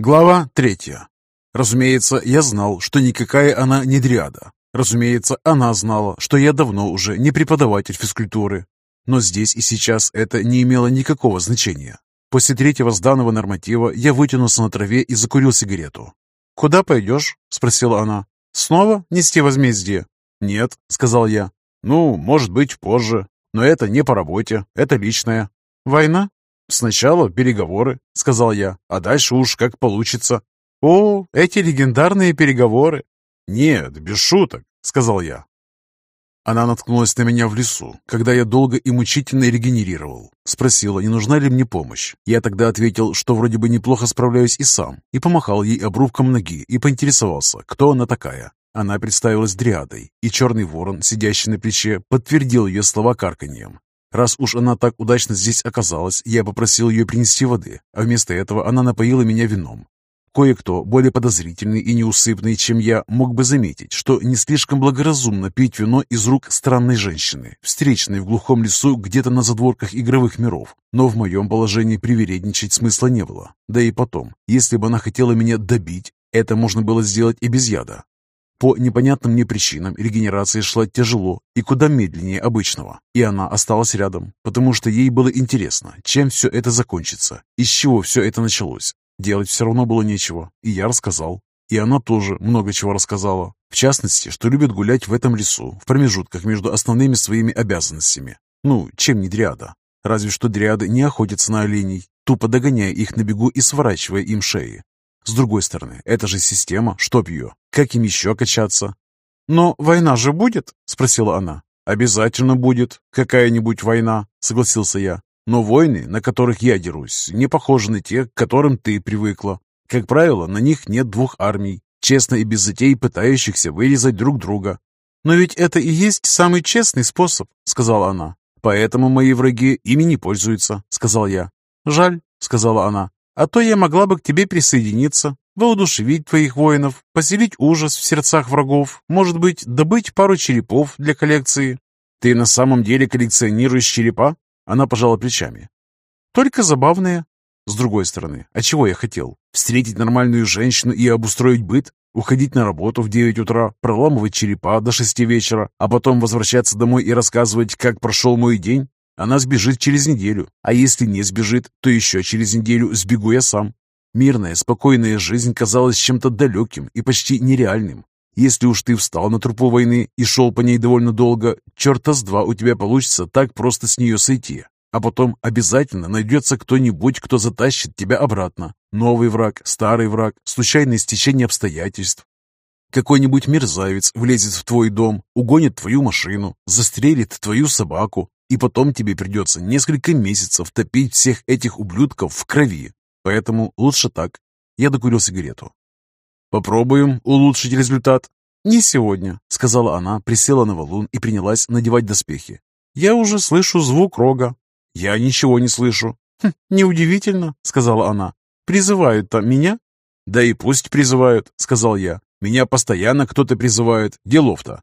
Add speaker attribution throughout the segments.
Speaker 1: Глава третья. Разумеется, я знал, что никакая она не дриада. Разумеется, она знала, что я давно уже не преподаватель физкультуры. Но здесь и сейчас это не имело никакого значения. После третьего сданного норматива я вытянулся на траве и закурил сигарету. «Куда пойдешь?» – спросила она. «Снова нести возмездие?» «Нет», – сказал я. «Ну, может быть, позже. Но это не по работе, это личное». «Война?» «Сначала переговоры», — сказал я, «а дальше уж как получится». «О, эти легендарные переговоры!» «Нет, без шуток», — сказал я. Она наткнулась на меня в лесу, когда я долго и мучительно регенерировал. Спросила, не нужна ли мне помощь. Я тогда ответил, что вроде бы неплохо справляюсь и сам, и помахал ей обрубком ноги и поинтересовался, кто она такая. Она представилась дриадой, и черный ворон, сидящий на плече, подтвердил ее слова карканьем. Раз уж она так удачно здесь оказалась, я попросил ее принести воды, а вместо этого она напоила меня вином. Кое-кто, более подозрительный и неусыпный, чем я, мог бы заметить, что не слишком благоразумно пить вино из рук странной женщины, встречной в глухом лесу где-то на задворках игровых миров. Но в моем положении привередничать смысла не было. Да и потом, если бы она хотела меня добить, это можно было сделать и без яда. По непонятным мне причинам регенерация шла тяжело и куда медленнее обычного, и она осталась рядом, потому что ей было интересно, чем все это закончится, из чего все это началось. Делать все равно было нечего, и я рассказал. И она тоже много чего рассказала. В частности, что любит гулять в этом лесу, в промежутках между основными своими обязанностями. Ну, чем не дриада. Разве что дриады не охотятся на оленей, тупо догоняя их на бегу и сворачивая им шеи. С другой стороны, это же система, чтоб ее. Как им еще качаться? «Но война же будет?» — спросила она. «Обязательно будет какая-нибудь война», — согласился я. «Но войны, на которых я дерусь, не похожи на те, к которым ты привыкла. Как правило, на них нет двух армий, честно и без затей пытающихся вырезать друг друга». «Но ведь это и есть самый честный способ», — сказала она. «Поэтому мои враги ими не пользуются», — сказал я. «Жаль», — сказала она. А то я могла бы к тебе присоединиться, воодушевить твоих воинов, поселить ужас в сердцах врагов, может быть, добыть пару черепов для коллекции. Ты на самом деле коллекционируешь черепа? Она пожала плечами. Только забавные. С другой стороны, а чего я хотел? Встретить нормальную женщину и обустроить быт? Уходить на работу в 9 утра, проламывать черепа до 6 вечера, а потом возвращаться домой и рассказывать, как прошел мой день? Она сбежит через неделю, а если не сбежит, то еще через неделю сбегу я сам. Мирная, спокойная жизнь казалась чем-то далеким и почти нереальным. Если уж ты встал на трупу войны и шел по ней довольно долго, черта с два у тебя получится так просто с нее сойти. А потом обязательно найдется кто-нибудь, кто затащит тебя обратно. Новый враг, старый враг, случайное стечение обстоятельств. Какой-нибудь мерзавец влезет в твой дом, угонит твою машину, застрелит твою собаку, и потом тебе придется несколько месяцев топить всех этих ублюдков в крови. Поэтому лучше так. Я докурил сигарету. Попробуем улучшить результат. Не сегодня, сказала она, присела на валун и принялась надевать доспехи. Я уже слышу звук рога. Я ничего не слышу. Хм, неудивительно, сказала она. Призывают-то меня? Да и пусть призывают, сказал я. Меня постоянно кто-то призывает. Делов-то.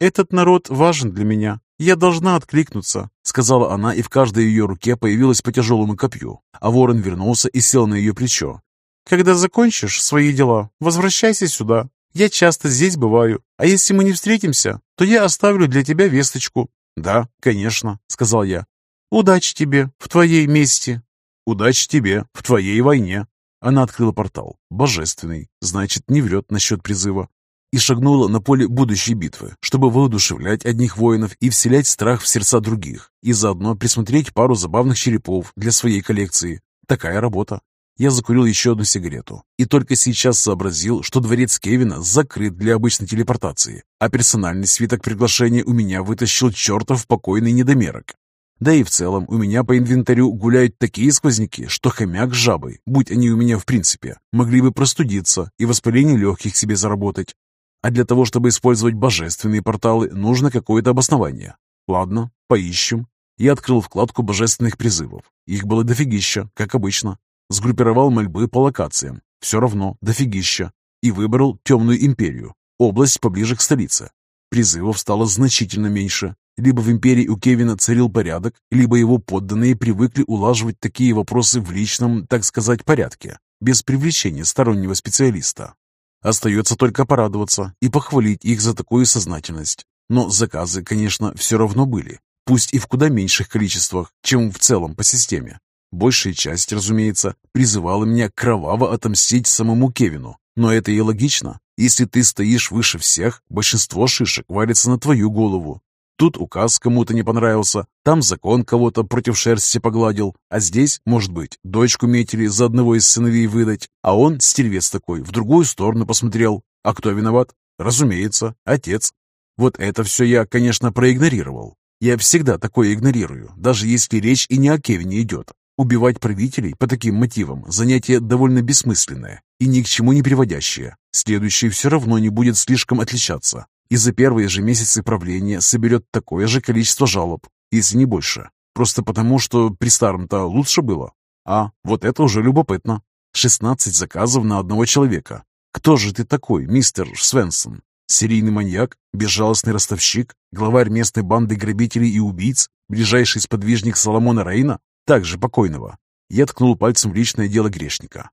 Speaker 1: Этот народ важен для меня. «Я должна откликнуться», — сказала она, и в каждой ее руке появилось по тяжелому копью, а ворон вернулся и сел на ее плечо. «Когда закончишь свои дела, возвращайся сюда. Я часто здесь бываю, а если мы не встретимся, то я оставлю для тебя весточку». «Да, конечно», — сказал я. «Удачи тебе в твоей мести». «Удачи тебе в твоей войне». Она открыла портал. Божественный. Значит, не врет насчет призыва и шагнула на поле будущей битвы, чтобы воодушевлять одних воинов и вселять страх в сердца других, и заодно присмотреть пару забавных черепов для своей коллекции. Такая работа. Я закурил еще одну сигарету и только сейчас сообразил, что дворец Кевина закрыт для обычной телепортации, а персональный свиток приглашения у меня вытащил чертов покойный недомерок. Да и в целом у меня по инвентарю гуляют такие сквозняки, что хомяк с жабой, будь они у меня в принципе, могли бы простудиться и воспаление легких себе заработать. А для того, чтобы использовать божественные порталы, нужно какое-то обоснование. Ладно, поищем. Я открыл вкладку божественных призывов. Их было дофигища, как обычно. Сгруппировал мольбы по локациям. Все равно дофигища. И выбрал Темную Империю, область поближе к столице. Призывов стало значительно меньше. Либо в империи у Кевина царил порядок, либо его подданные привыкли улаживать такие вопросы в личном, так сказать, порядке. без привлечения стороннего специалиста. Остается только порадоваться и похвалить их за такую сознательность. Но заказы, конечно, все равно были, пусть и в куда меньших количествах, чем в целом по системе. Большая часть, разумеется, призывала меня кроваво отомстить самому Кевину. Но это и логично. Если ты стоишь выше всех, большинство шишек валится на твою голову. Тут указ кому-то не понравился, там закон кого-то против шерсти погладил, а здесь, может быть, дочку метили за одного из сыновей выдать, а он, стервец такой, в другую сторону посмотрел. А кто виноват? Разумеется, отец. Вот это все я, конечно, проигнорировал. Я всегда такое игнорирую, даже если речь и не о Кевине идет. Убивать правителей по таким мотивам – занятие довольно бессмысленное и ни к чему не приводящее. Следующий все равно не будет слишком отличаться и за первые же месяцы правления соберет такое же количество жалоб, если не больше. Просто потому, что при старом-то лучше было. А, вот это уже любопытно. 16 заказов на одного человека. Кто же ты такой, мистер Свенсон? Серийный маньяк, безжалостный ростовщик, главарь местной банды грабителей и убийц, ближайший сподвижник Соломона Рейна, также покойного. Я ткнул пальцем в личное дело грешника.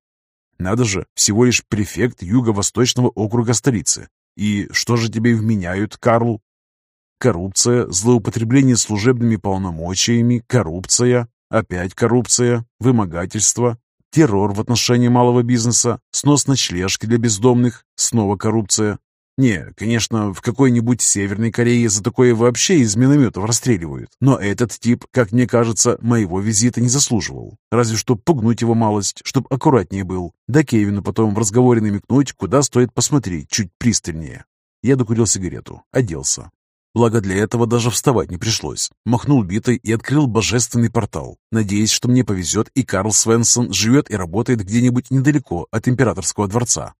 Speaker 1: Надо же, всего лишь префект юго-восточного округа столицы. И что же тебе вменяют, Карл? Коррупция, злоупотребление служебными полномочиями, коррупция, опять коррупция, вымогательство, террор в отношении малого бизнеса, снос ночлежки для бездомных, снова коррупция, не, конечно, в какой-нибудь Северной Корее за такое вообще из минометов расстреливают. Но этот тип, как мне кажется, моего визита не заслуживал. Разве что пугнуть его малость, чтоб аккуратнее был. Да Кевину потом в разговоре намекнуть, куда стоит посмотреть чуть пристальнее. Я докурил сигарету, оделся. Благо для этого даже вставать не пришлось. Махнул битой и открыл божественный портал, надеясь, что мне повезет и Карл Свенсон живет и работает где-нибудь недалеко от императорского дворца.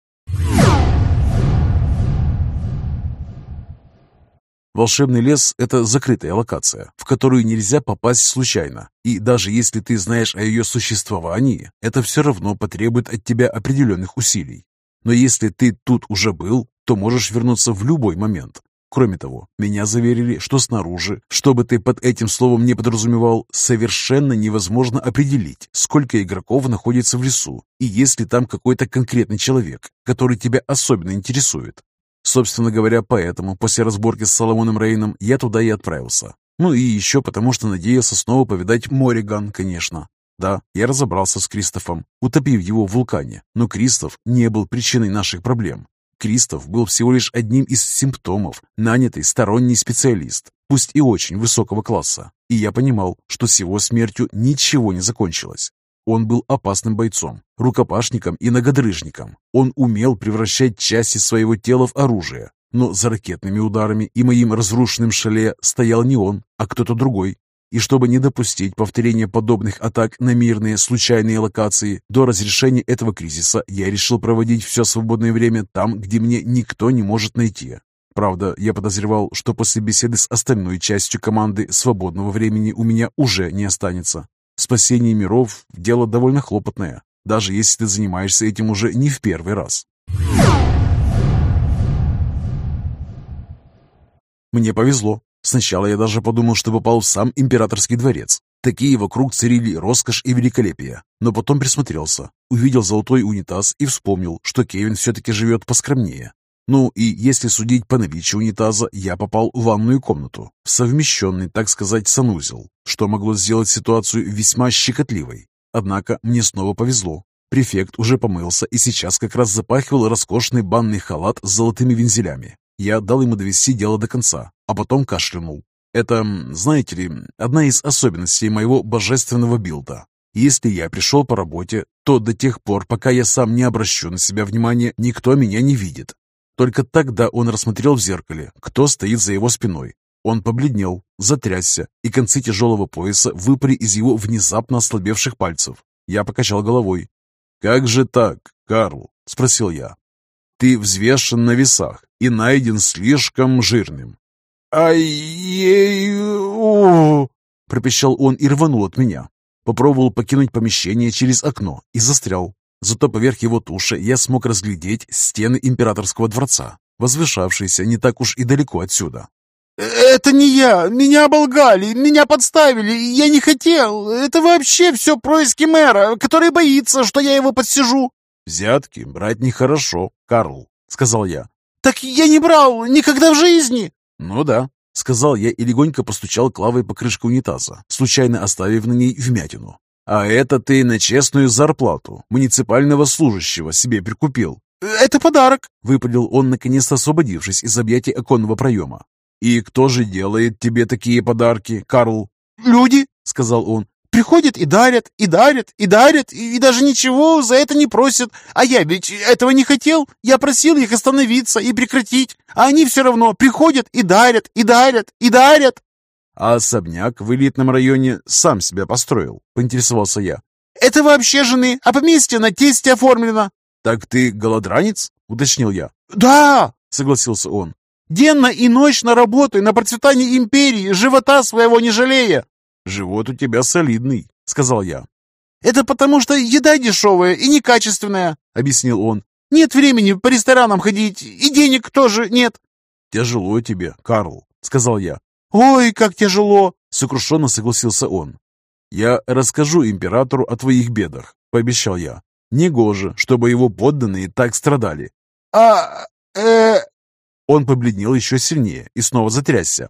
Speaker 1: Волшебный лес – это закрытая локация, в которую нельзя попасть случайно. И даже если ты знаешь о ее существовании, это все равно потребует от тебя определенных усилий. Но если ты тут уже был, то можешь вернуться в любой момент. Кроме того, меня заверили, что снаружи, что бы ты под этим словом не подразумевал, совершенно невозможно определить, сколько игроков находится в лесу, и есть ли там какой-то конкретный человек, который тебя особенно интересует. Собственно говоря, поэтому после разборки с Соломоном Рейном я туда и отправился. Ну и еще потому, что надеялся снова повидать Мориган, конечно. Да, я разобрался с Кристофом, утопив его в вулкане, но Кристоф не был причиной наших проблем. Кристоф был всего лишь одним из симптомов, нанятый сторонний специалист, пусть и очень высокого класса. И я понимал, что с его смертью ничего не закончилось. Он был опасным бойцом, рукопашником и ногодрыжником. Он умел превращать части своего тела в оружие. Но за ракетными ударами и моим разрушенным шале стоял не он, а кто-то другой. И чтобы не допустить повторения подобных атак на мирные случайные локации, до разрешения этого кризиса я решил проводить все свободное время там, где мне никто не может найти. Правда, я подозревал, что после беседы с остальной частью команды свободного времени у меня уже не останется. Спасение миров – дело довольно хлопотное, даже если ты занимаешься этим уже не в первый раз. Мне повезло. Сначала я даже подумал, что попал в сам императорский дворец. Такие вокруг царили роскошь и великолепие. Но потом присмотрелся, увидел золотой унитаз и вспомнил, что Кевин все-таки живет поскромнее. Ну и если судить по наличию унитаза, я попал в ванную комнату, в совмещенный, так сказать, санузел, что могло сделать ситуацию весьма щекотливой. Однако мне снова повезло. Префект уже помылся и сейчас как раз запахивал роскошный банный халат с золотыми вензелями. Я дал ему довести дело до конца, а потом кашлянул. Это, знаете ли, одна из особенностей моего божественного билда. Если я пришел по работе, то до тех пор, пока я сам не обращу на себя внимания, никто меня не видит. Только тогда он рассмотрел в зеркале, кто стоит за его спиной. Он побледнел, затрясся, и концы тяжелого пояса выпали из его внезапно ослабевших пальцев. Я покачал головой. «Как же так, Карл?» — спросил я. «Ты взвешен на весах и найден слишком жирным». «Ай-ей-у!» — пропищал он и рванул от меня. Попробовал покинуть помещение через окно и застрял. Зато поверх его туши я смог разглядеть стены императорского дворца, возвышавшиеся не так уж и далеко отсюда.
Speaker 2: «Это не я! Меня оболгали! Меня подставили! Я не хотел! Это вообще все происки мэра, который боится, что я его подсижу!»
Speaker 1: «Взятки брать нехорошо, Карл», — сказал я.
Speaker 2: «Так я не брал никогда в жизни!»
Speaker 1: «Ну да», — сказал я и легонько постучал клавой по крышке унитаза, случайно оставив на ней вмятину. «А это ты на честную зарплату муниципального служащего себе прикупил».
Speaker 2: «Это подарок», —
Speaker 1: выпалил он, наконец освободившись из объятий оконного проема. «И кто же делает тебе такие подарки, Карл?»
Speaker 2: «Люди», — сказал он. «Приходят и дарят, и дарят, и дарят, и, и даже ничего за это не просят. А я ведь этого не хотел. Я просил их остановиться и прекратить. А они все равно приходят и дарят, и дарят, и дарят».
Speaker 1: «А особняк в элитном районе сам себя построил», — поинтересовался я.
Speaker 2: «Это вообще жены, а поместье на тесте оформлено».
Speaker 1: «Так ты голодранец?» — уточнил я.
Speaker 2: «Да!» — согласился он. Денно и ночно работаю на процветание империи, живота своего не жалея.
Speaker 1: Живот у тебя солидный, сказал я.
Speaker 2: Это потому, что еда дешевая и некачественная, объяснил он. Нет времени по ресторанам ходить, и денег тоже нет.
Speaker 1: Тяжело тебе, Карл, сказал я.
Speaker 2: Ой, как тяжело,
Speaker 1: сокрушенно согласился он. Я расскажу императору о твоих бедах, пообещал я. Негоже, чтобы его подданные так страдали.
Speaker 2: А, э,
Speaker 1: он побледнел еще сильнее и снова затрясся.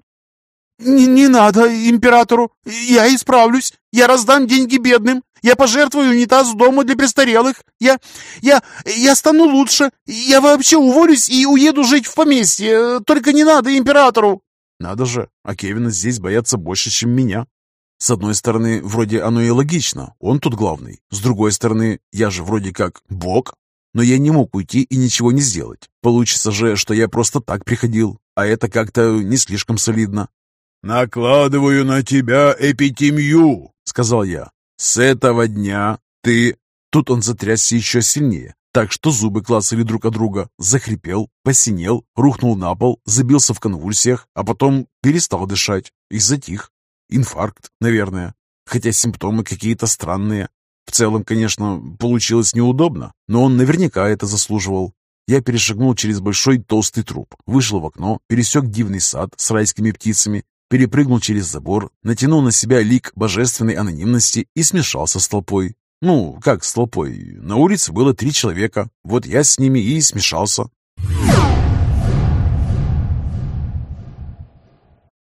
Speaker 2: «Не, не надо императору! Я исправлюсь! Я раздам деньги бедным! Я пожертвую унитаз дому для престарелых! Я... я... я стану лучше! Я вообще уволюсь и уеду жить в поместье! Только не надо императору!»
Speaker 1: «Надо же! А Кевина здесь боятся больше, чем меня!» С одной стороны, вроде оно и логично, он тут главный. С другой стороны, я же вроде как бог, но я не мог уйти и ничего не сделать. Получится же, что я просто так приходил, а это как-то не слишком солидно. «Накладываю на тебя эпитемию», — сказал я. «С этого дня ты...» Тут он затрясся еще сильнее, так что зубы клацали друг от друга, захрипел, посинел, рухнул на пол, забился в конвульсиях, а потом перестал дышать и затих. Инфаркт, наверное, хотя симптомы какие-то странные. В целом, конечно, получилось неудобно, но он наверняка это заслуживал. Я перешагнул через большой толстый труп, вышел в окно, пересек дивный сад с райскими птицами, перепрыгнул через забор, натянул на себя лик божественной анонимности и смешался с толпой. Ну, как с толпой? На улице было три человека, вот я с ними и смешался.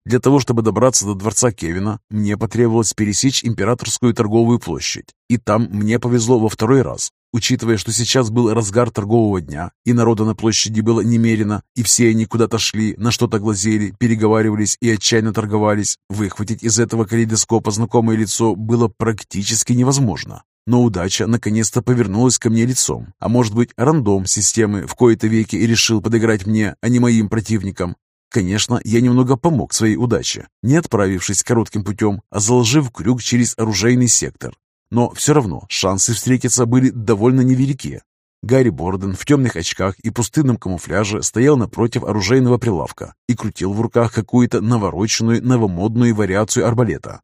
Speaker 1: Для того, чтобы добраться до дворца Кевина, мне потребовалось пересечь императорскую торговую площадь. И там мне повезло во второй раз. Учитывая, что сейчас был разгар торгового дня, и народа на площади было немерено, и все они куда-то шли, на что-то глазели, переговаривались и отчаянно торговались, выхватить из этого калейдоскопа знакомое лицо было практически невозможно. Но удача наконец-то повернулась ко мне лицом. А может быть, рандом системы в кои-то веки и решил подыграть мне, а не моим противникам. Конечно, я немного помог своей удаче, не отправившись коротким путем, а заложив крюк через оружейный сектор. Но все равно шансы встретиться были довольно невелики. Гарри Борден в темных очках и пустынном камуфляже стоял напротив оружейного прилавка и крутил в руках какую-то навороченную новомодную вариацию арбалета.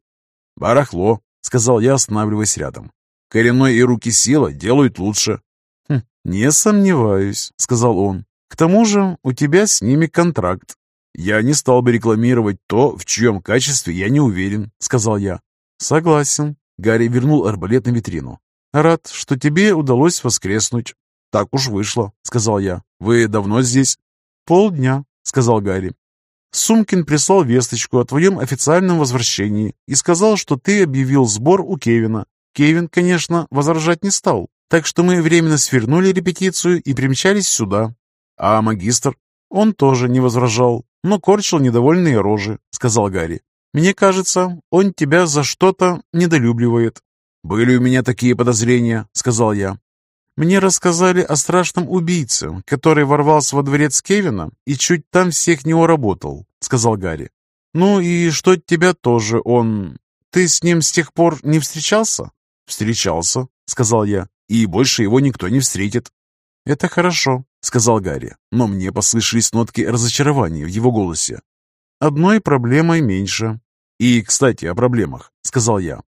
Speaker 1: «Барахло», — сказал я, останавливаясь рядом. «Коренной и руки сила делают лучше».
Speaker 2: «Хм, «Не сомневаюсь», — сказал он. «К тому же у тебя с ними контракт».
Speaker 1: «Я не стал бы рекламировать то, в чьем качестве я не уверен», — сказал я.
Speaker 2: «Согласен».
Speaker 1: Гарри вернул арбалет на витрину.
Speaker 2: «Рад, что тебе удалось воскреснуть».
Speaker 1: «Так уж вышло», — сказал я. «Вы давно здесь?»
Speaker 2: «Полдня», — сказал Гарри. «Сумкин прислал весточку о твоем официальном возвращении и сказал, что ты объявил сбор у Кевина. Кевин, конечно, возражать не стал, так что мы временно свернули репетицию и примчались сюда».
Speaker 1: «А магистр?»
Speaker 2: «Он тоже не возражал, но корчил недовольные рожи», — сказал Гарри. «Мне кажется, он тебя за что-то недолюбливает».
Speaker 1: «Были у меня такие подозрения», — сказал я.
Speaker 2: «Мне рассказали о страшном убийце, который ворвался во дворец Кевина и чуть там всех не уработал», — сказал Гарри. «Ну и что тебя тоже он... Ты с ним с тех пор не встречался?»
Speaker 1: «Встречался», — сказал я, — «и больше его никто не встретит».
Speaker 2: «Это хорошо», — сказал Гарри,
Speaker 1: но мне послышались нотки разочарования в его голосе.
Speaker 2: «Одной проблемой меньше».
Speaker 1: «И, кстати, о проблемах», — сказал я.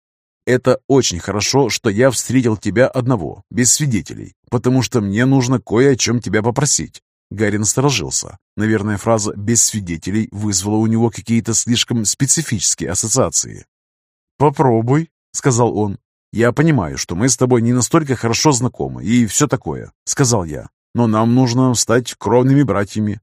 Speaker 1: «Это очень хорошо, что я встретил тебя одного, без свидетелей, потому что мне нужно кое о чем тебя попросить». Гарри насторожился. Наверное, фраза «без свидетелей» вызвала у него какие-то слишком специфические ассоциации.
Speaker 2: «Попробуй», — сказал он.
Speaker 1: «Я понимаю, что мы с тобой не настолько хорошо знакомы и все такое», — сказал я. «Но нам нужно стать кровными братьями».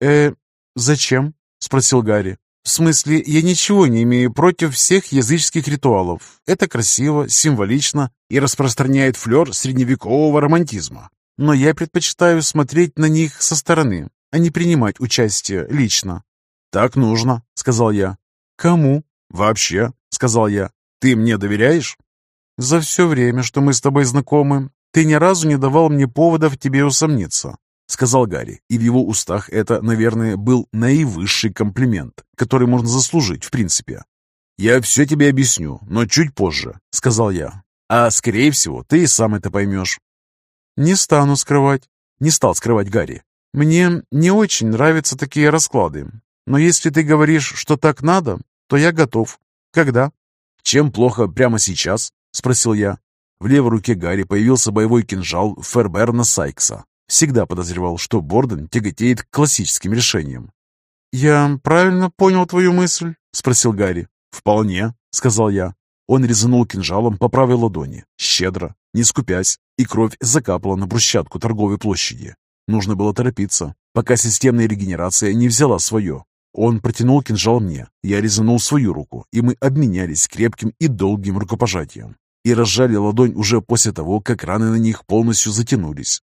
Speaker 2: «Э, зачем?» — спросил Гарри. «В смысле, я ничего не имею против всех языческих ритуалов. Это красиво, символично и распространяет флер средневекового романтизма. Но я предпочитаю смотреть на них со стороны, а не принимать участие лично».
Speaker 1: «Так нужно», — сказал я.
Speaker 2: «Кому?»
Speaker 1: «Вообще», — сказал я. «Ты мне доверяешь?»
Speaker 2: «За все время, что мы с тобой знакомы, ты ни разу не давал мне поводов тебе усомниться», — сказал Гарри, и в его устах это, наверное, был наивысший комплимент, который можно заслужить в принципе. «Я все тебе объясню, но чуть позже», — сказал я. «А, скорее всего, ты и сам это поймешь». «Не стану скрывать», — не стал скрывать Гарри. «Мне не очень нравятся такие расклады, но если ты говоришь, что так надо, то я готов. Когда?»
Speaker 1: «Чем плохо прямо сейчас?» — спросил я. В левой руке Гарри появился боевой кинжал Ферберна Сайкса. Всегда подозревал, что Борден тяготеет к классическим решениям.
Speaker 2: «Я правильно понял твою мысль?» — спросил Гарри.
Speaker 1: «Вполне», — сказал я. Он резанул кинжалом по правой ладони, щедро, не скупясь, и кровь закапала на брусчатку торговой площади. Нужно было торопиться, пока системная регенерация не взяла свое. Он протянул кинжал мне, я резанул свою руку, и мы обменялись крепким и долгим рукопожатием. И разжали ладонь уже после того, как раны на них полностью затянулись.